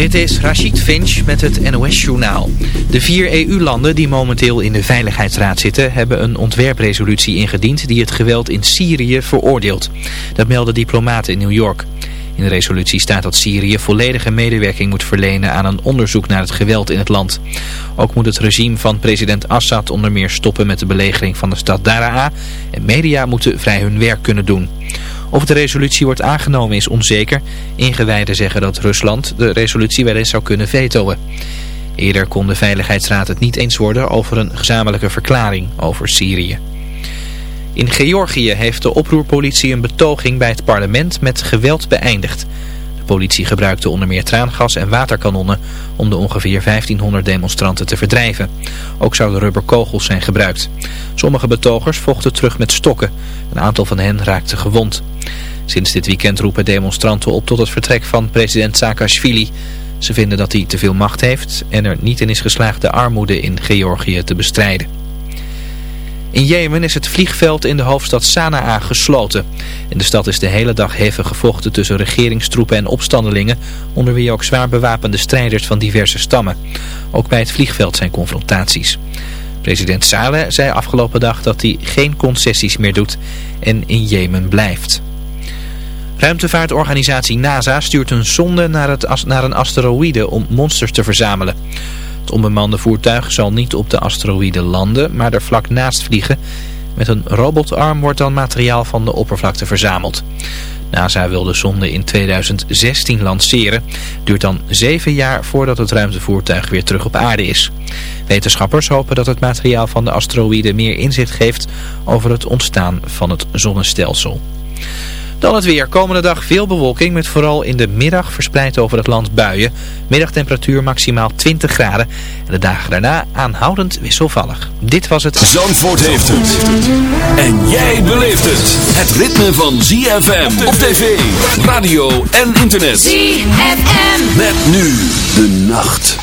Dit is Rashid Finch met het NOS-journaal. De vier EU-landen die momenteel in de Veiligheidsraad zitten... hebben een ontwerpresolutie ingediend die het geweld in Syrië veroordeelt. Dat melden diplomaten in New York. In de resolutie staat dat Syrië volledige medewerking moet verlenen aan een onderzoek naar het geweld in het land. Ook moet het regime van president Assad onder meer stoppen met de belegering van de stad Daraa... en media moeten vrij hun werk kunnen doen. Of de resolutie wordt aangenomen is onzeker. Ingewijden zeggen dat Rusland de resolutie wel eens zou kunnen vetoen. Eerder kon de Veiligheidsraad het niet eens worden over een gezamenlijke verklaring over Syrië. In Georgië heeft de oproerpolitie een betoging bij het parlement met geweld beëindigd. Politie gebruikte onder meer traangas en waterkanonnen om de ongeveer 1500 demonstranten te verdrijven. Ook zouden rubberkogels zijn gebruikt. Sommige betogers vochten terug met stokken. Een aantal van hen raakte gewond. Sinds dit weekend roepen demonstranten op tot het vertrek van president Saakashvili. Ze vinden dat hij te veel macht heeft en er niet in is geslaagd de armoede in Georgië te bestrijden. In Jemen is het vliegveld in de hoofdstad Sanaa gesloten. In de stad is de hele dag hevig gevochten tussen regeringstroepen en opstandelingen, onder wie ook zwaar bewapende strijders van diverse stammen. Ook bij het vliegveld zijn confrontaties. President Saleh zei afgelopen dag dat hij geen concessies meer doet en in Jemen blijft. Ruimtevaartorganisatie NASA stuurt een sonde naar, het, naar een asteroïde om monsters te verzamelen. Het onbemande voertuig zal niet op de asteroïde landen, maar er vlak naast vliegen. Met een robotarm wordt dan materiaal van de oppervlakte verzameld. NASA wil de zonde in 2016 lanceren. Duurt dan zeven jaar voordat het ruimtevoertuig weer terug op aarde is. Wetenschappers hopen dat het materiaal van de asteroïde meer inzicht geeft over het ontstaan van het zonnestelsel. Dan het weer. Komende dag veel bewolking met vooral in de middag verspreid over het land buien. Middagtemperatuur maximaal 20 graden. En de dagen daarna aanhoudend wisselvallig. Dit was het... Zandvoort heeft het. En jij beleeft het. Het ritme van ZFM op tv, radio en internet. ZFM. Met nu de nacht.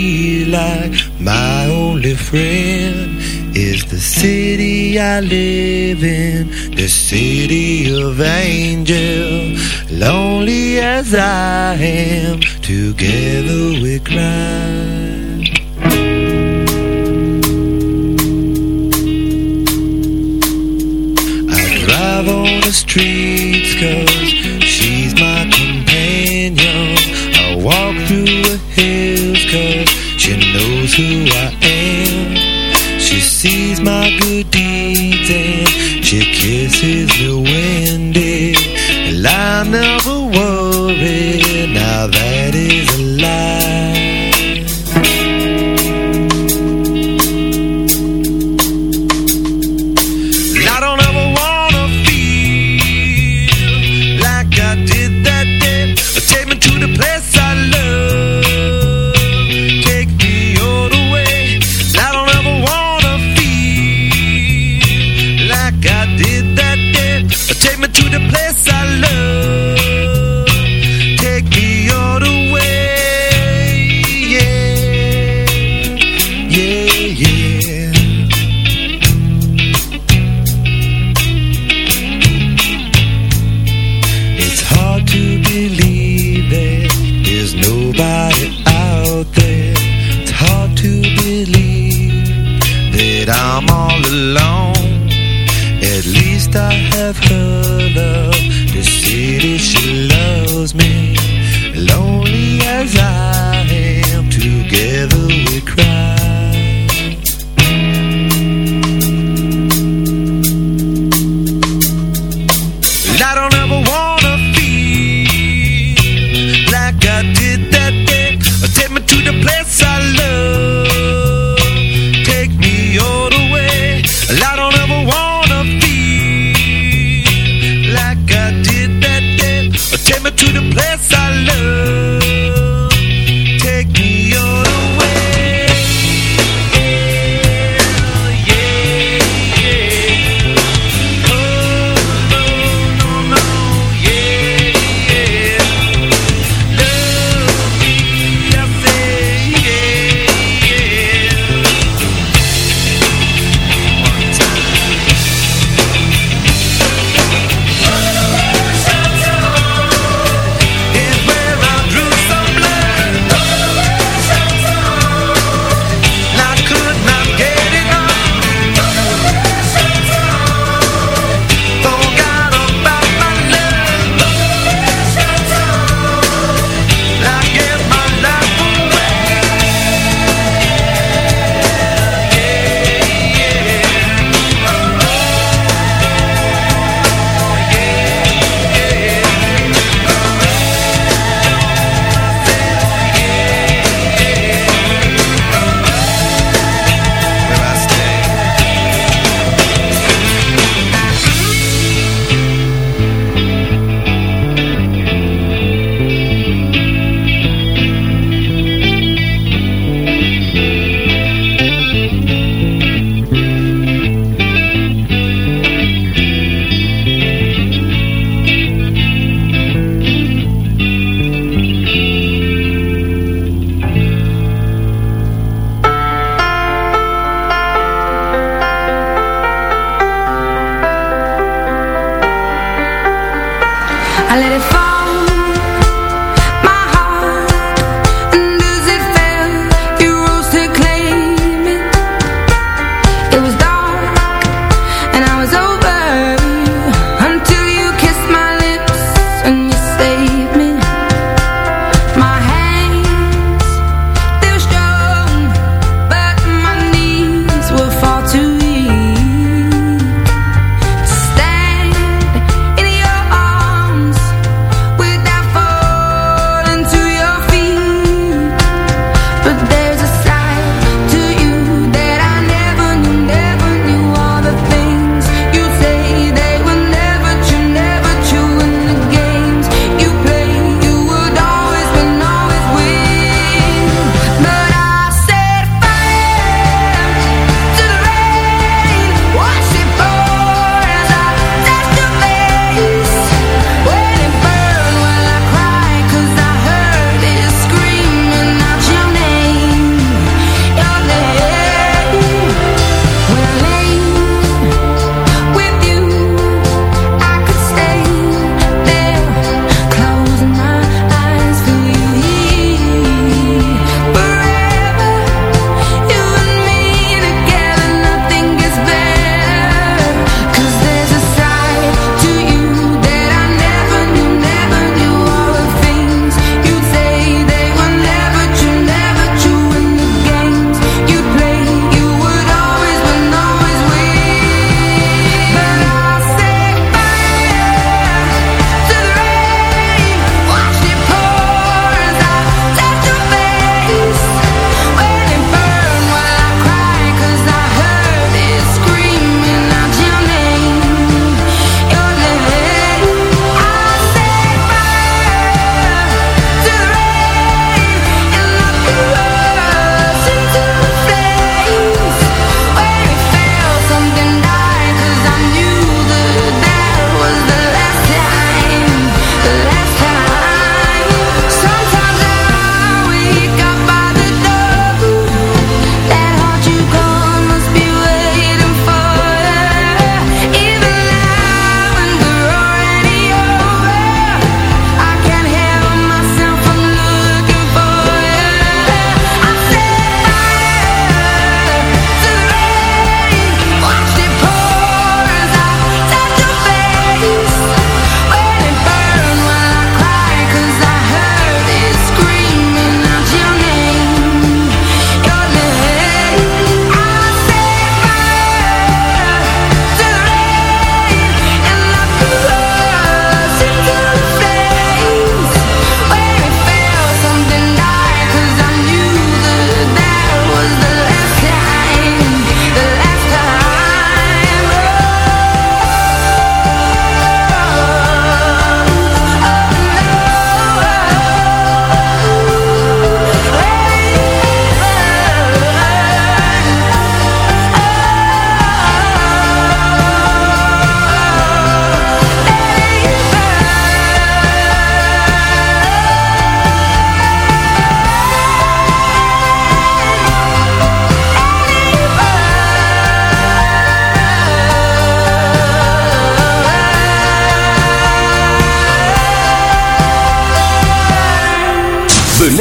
Like my only friend is the city I live in, the city of angels. Lonely as I am, together we cry. I drive on the streets cause she knows who I am. She sees my good deeds and she kisses the windy. And I never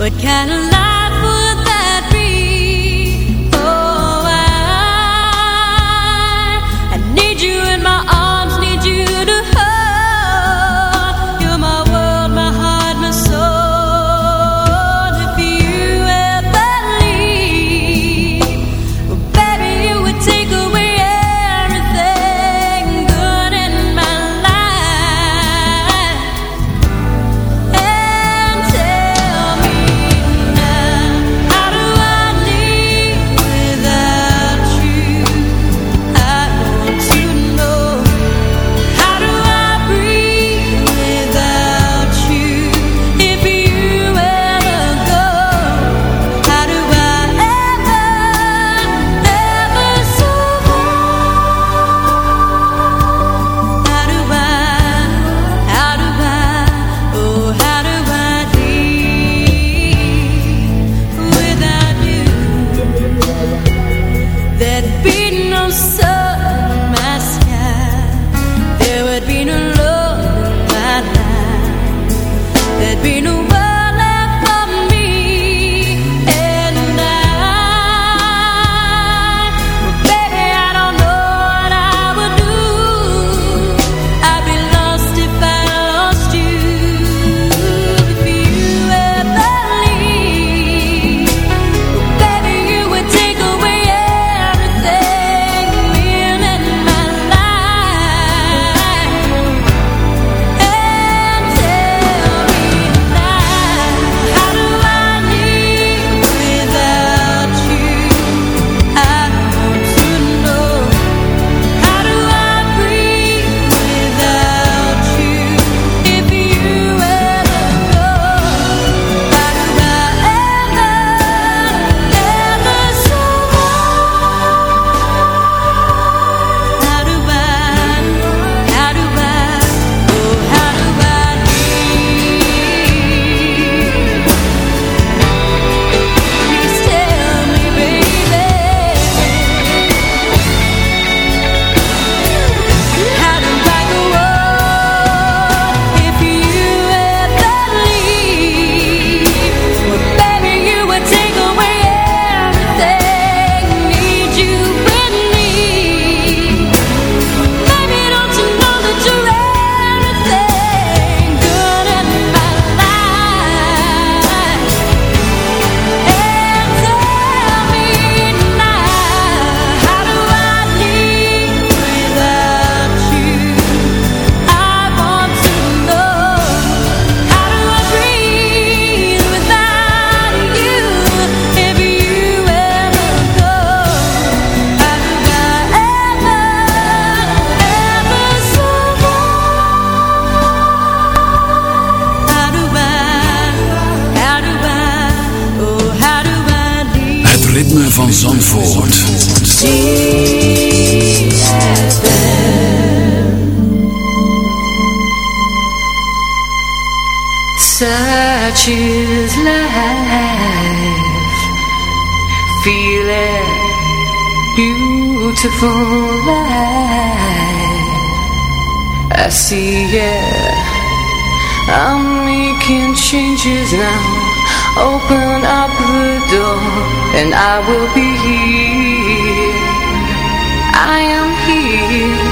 What kind of life? see, yeah I'm making changes now. Open up the door And I will be here. I am here.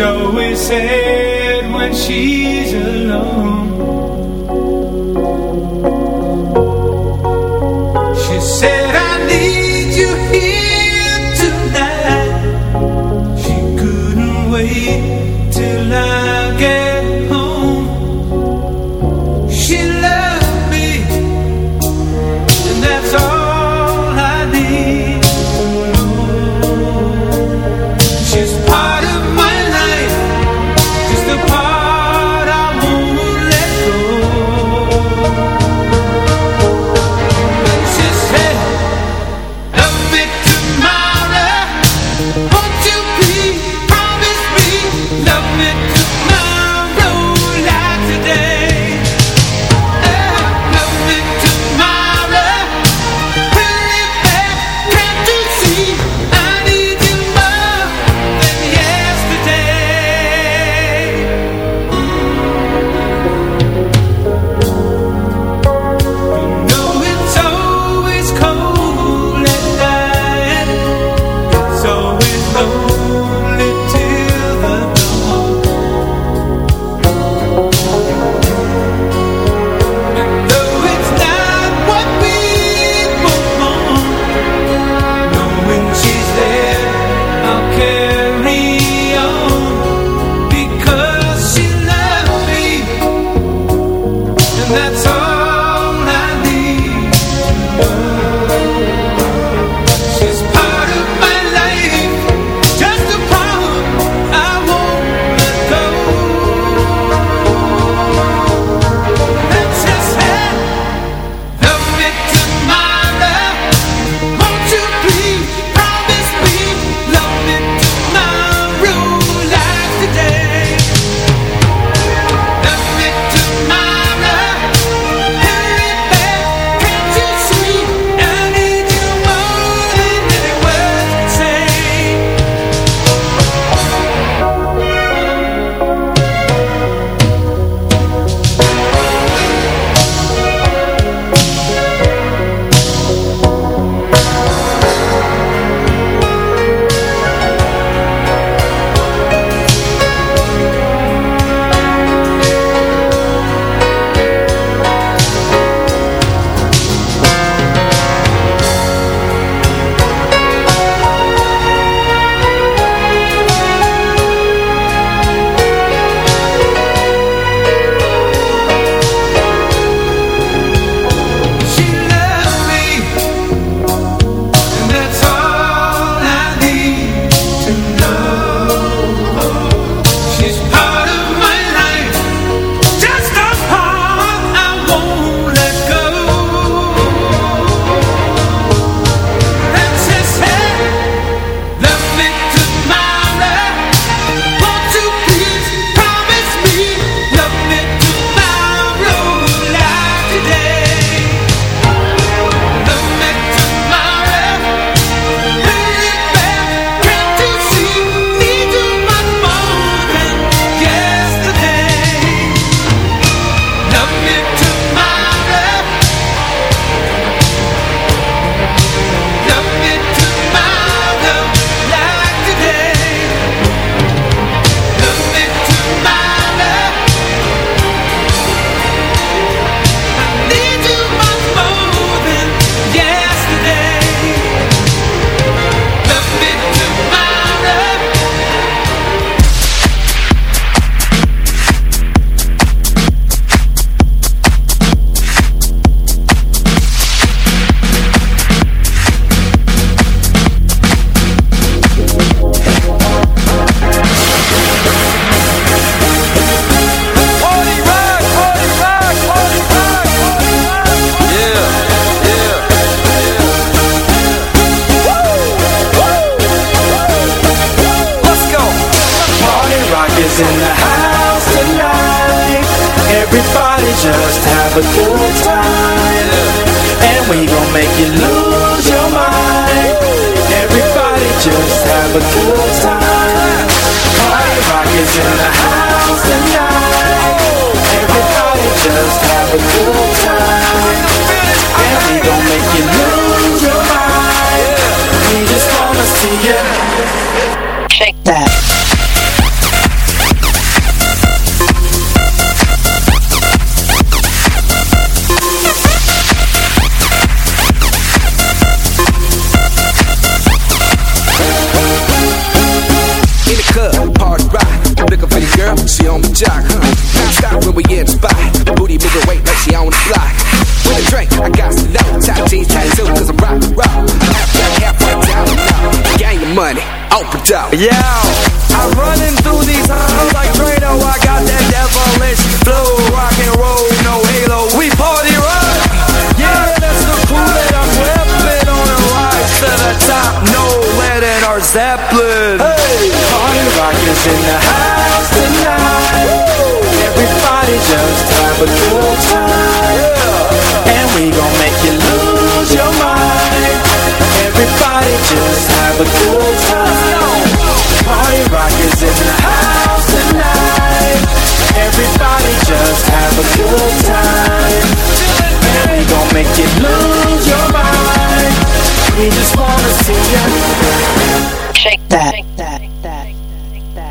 It's always sad when she's alone. She said I need you here tonight. She couldn't wait till I Zeppelin. Hey! Party is in the house tonight. Woo! Everybody just have a good time. Yeah. And we gon' make you lose your mind. Everybody just have a good time. Party rock is in the house tonight. Everybody just have a good time.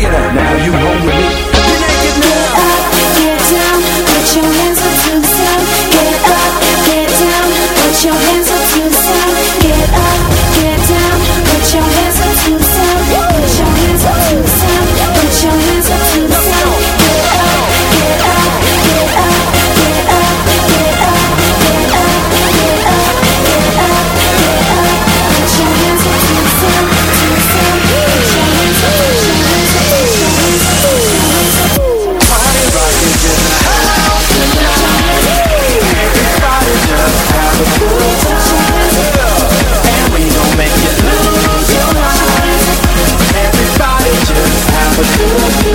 Now you home me. Get up, get down, put your hands up to the sun. Get up, get down, put your hands